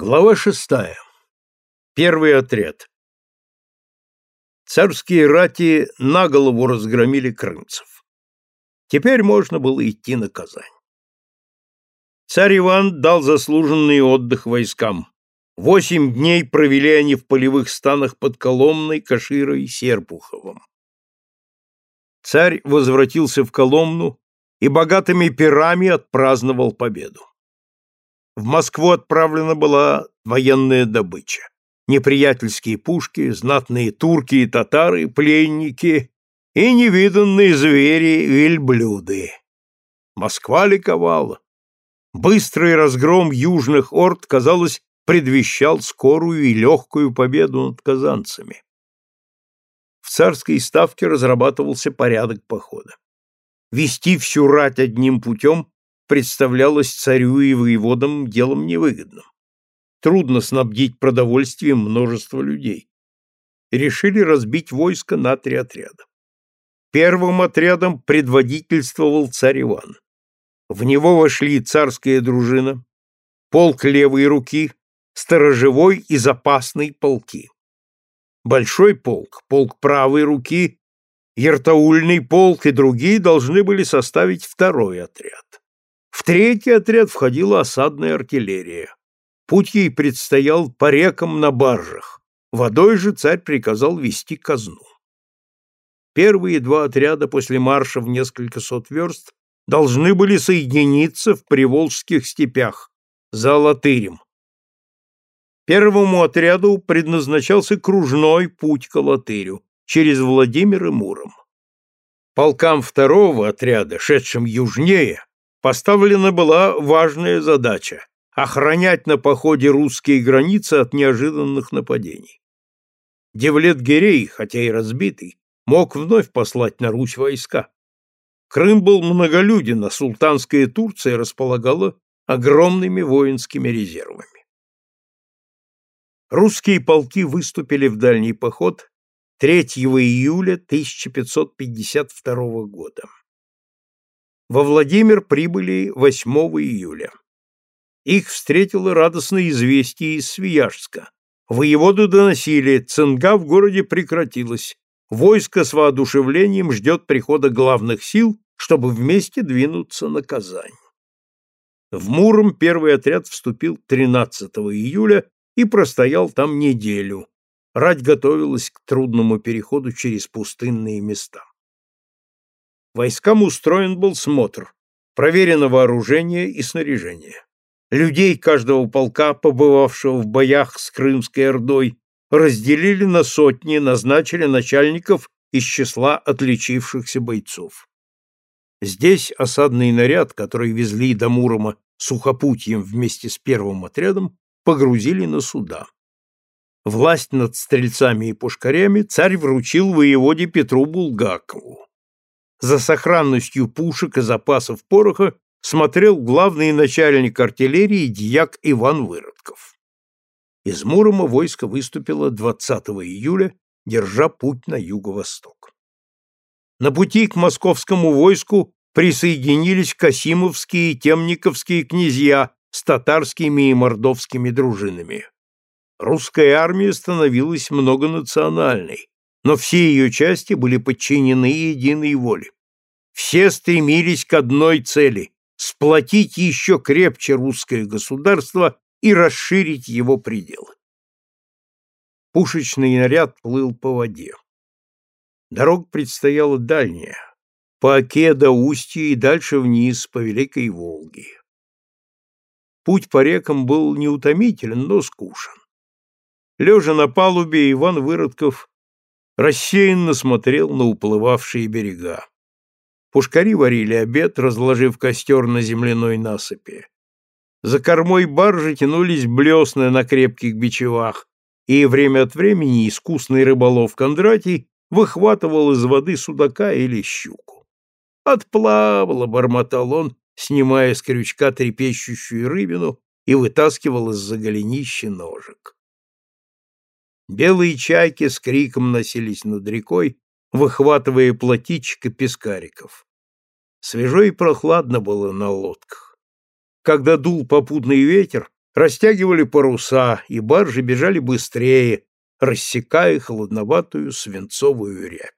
Глава шестая. Первый отряд. Царские рати на голову разгромили крымцев. Теперь можно было идти на Казань. Царь Иван дал заслуженный отдых войскам. Восемь дней провели они в полевых станах под Коломной, Каширой и Серпуховым. Царь возвратился в Коломну и богатыми пирами отпраздновал победу. В Москву отправлена была военная добыча. Неприятельские пушки, знатные турки и татары, пленники и невиданные звери вельблюды. Москва ликовала. Быстрый разгром южных орд, казалось, предвещал скорую и легкую победу над казанцами. В царской ставке разрабатывался порядок похода. Вести всю рать одним путем представлялось царю и воеводам делом невыгодным. Трудно снабдить продовольствием множество людей. Решили разбить войско на три отряда. Первым отрядом предводительствовал царь Иван. В него вошли царская дружина, полк левой руки, сторожевой и запасный полки. Большой полк, полк правой руки, Ертаульный полк и другие должны были составить второй отряд. Третий отряд входила осадная артиллерия. Путь ей предстоял по рекам на баржах. Водой же царь приказал вести казну. Первые два отряда после марша в несколько сот верст должны были соединиться в Приволжских степях за Алатырем. Первому отряду предназначался кружной путь к Алатырю через Владимир и Муром. Полкам второго отряда, шедшим южнее, поставлена была важная задача – охранять на походе русские границы от неожиданных нападений. Девлет-Гирей, хотя и разбитый, мог вновь послать на Русь войска. Крым был многолюден, а султанская Турция располагала огромными воинскими резервами. Русские полки выступили в дальний поход 3 июля 1552 года. Во Владимир прибыли 8 июля. Их встретило радостное известие из Свияжска. Воеводу доносили, цинга в городе прекратилась. Войско с воодушевлением ждет прихода главных сил, чтобы вместе двинуться на Казань. В Муром первый отряд вступил 13 июля и простоял там неделю. Рать готовилась к трудному переходу через пустынные места. Войскам устроен был смотр, проверено вооружение и снаряжение. Людей каждого полка, побывавшего в боях с Крымской Ордой, разделили на сотни, назначили начальников из числа отличившихся бойцов. Здесь осадный наряд, который везли до Мурома сухопутьем вместе с первым отрядом, погрузили на суда. Власть над стрельцами и пушкарями царь вручил воеводе Петру Булгакову. За сохранностью пушек и запасов пороха смотрел главный начальник артиллерии дьяк Иван Выродков. Из Мурома войско выступило 20 июля, держа путь на юго-восток. На пути к московскому войску присоединились Касимовские и Темниковские князья с татарскими и мордовскими дружинами. Русская армия становилась многонациональной, но все ее части были подчинены единой воле. Все стремились к одной цели – сплотить еще крепче русское государство и расширить его пределы. Пушечный наряд плыл по воде. Дорога предстояла дальняя, по Оке до Устья и дальше вниз по Великой Волге. Путь по рекам был неутомителен, но скучен. Лежа на палубе, Иван Выродков рассеянно смотрел на уплывавшие берега. Пушкари варили обед, разложив костер на земляной насыпи. За кормой баржи тянулись блесны на крепких бичевах, и время от времени искусный рыболов Кондратий выхватывал из воды судака или щуку. «Отплавало!» — бормотал он, снимая с крючка трепещущую рыбину и вытаскивал из-за голенища ножик. Белые чайки с криком носились над рекой, выхватывая плотичек и пескариков. Свежо и прохладно было на лодках. Когда дул попутный ветер, растягивали паруса, и баржи бежали быстрее, рассекая холодноватую свинцовую рябь.